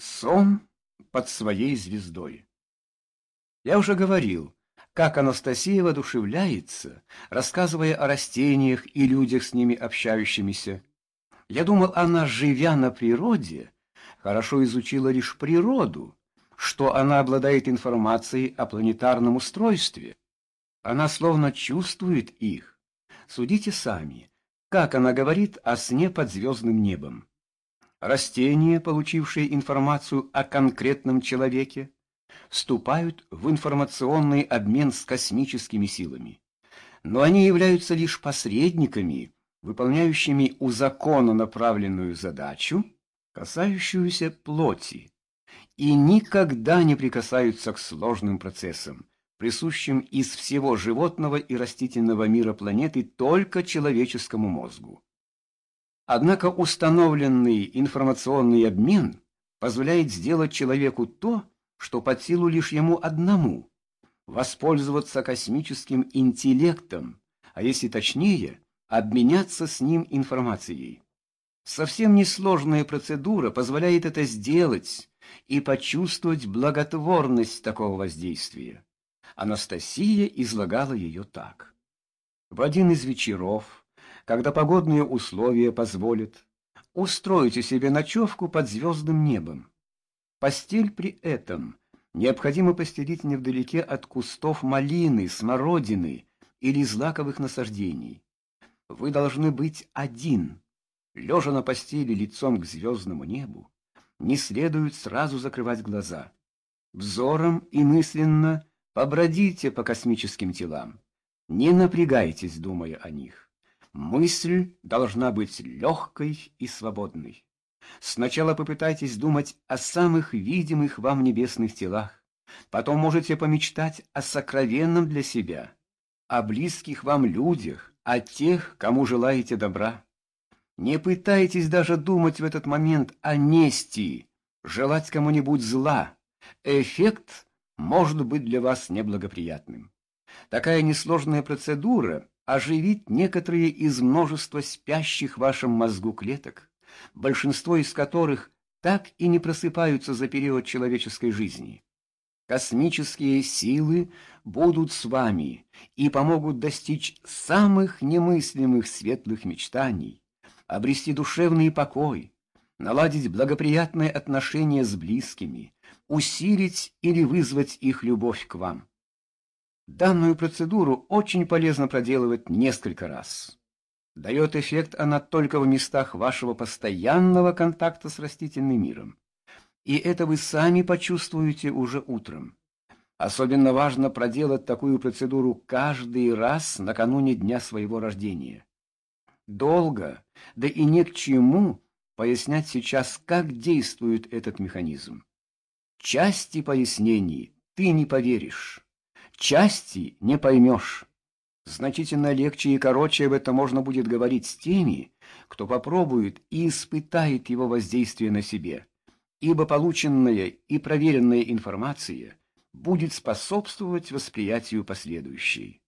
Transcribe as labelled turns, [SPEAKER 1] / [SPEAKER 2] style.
[SPEAKER 1] Сон под своей звездой. Я уже говорил, как Анастасия воодушевляется, рассказывая о растениях и людях с ними общающимися. Я думал, она, живя на природе, хорошо изучила лишь природу, что она обладает информацией о планетарном устройстве. Она словно чувствует их. Судите сами, как она говорит о сне под звездным небом. Растения, получившие информацию о конкретном человеке, вступают в информационный обмен с космическими силами. Но они являются лишь посредниками, выполняющими у закона направленную задачу, касающуюся плоти, и никогда не прикасаются к сложным процессам, присущим из всего животного и растительного мира планеты только человеческому мозгу. Однако установленный информационный обмен позволяет сделать человеку то, что под силу лишь ему одному – воспользоваться космическим интеллектом, а если точнее, обменяться с ним информацией. Совсем несложная процедура позволяет это сделать и почувствовать благотворность такого воздействия. Анастасия излагала ее так. В один из вечеров когда погодные условия позволят, устройте себе ночевку под звездным небом. Постель при этом необходимо постелить невдалеке от кустов малины, смородины или злаковых насаждений. Вы должны быть один. Лежа на постели лицом к звездному небу, не следует сразу закрывать глаза. Взором и мысленно побродите по космическим телам. Не напрягайтесь, думая о них. Мысль должна быть легкой и свободной. Сначала попытайтесь думать о самых видимых вам небесных телах. Потом можете помечтать о сокровенном для себя, о близких вам людях, о тех, кому желаете добра. Не пытайтесь даже думать в этот момент о мести, желать кому-нибудь зла. Эффект может быть для вас неблагоприятным. Такая несложная процедура оживить некоторые из множества спящих в вашем мозгу клеток, большинство из которых так и не просыпаются за период человеческой жизни. Космические силы будут с вами и помогут достичь самых немыслимых светлых мечтаний, обрести душевный покой, наладить благоприятные отношения с близкими, усилить или вызвать их любовь к вам. Данную процедуру очень полезно проделывать несколько раз. Дает эффект она только в местах вашего постоянного контакта с растительным миром. И это вы сами почувствуете уже утром. Особенно важно проделать такую процедуру каждый раз накануне дня своего рождения. Долго, да и не к чему пояснять сейчас, как действует этот механизм. Части пояснений ты не поверишь части не поймешь. Значительно легче и короче об этом можно будет говорить с теми, кто попробует и испытает его воздействие на себе, ибо полученная и проверенная информация будет способствовать восприятию последующей.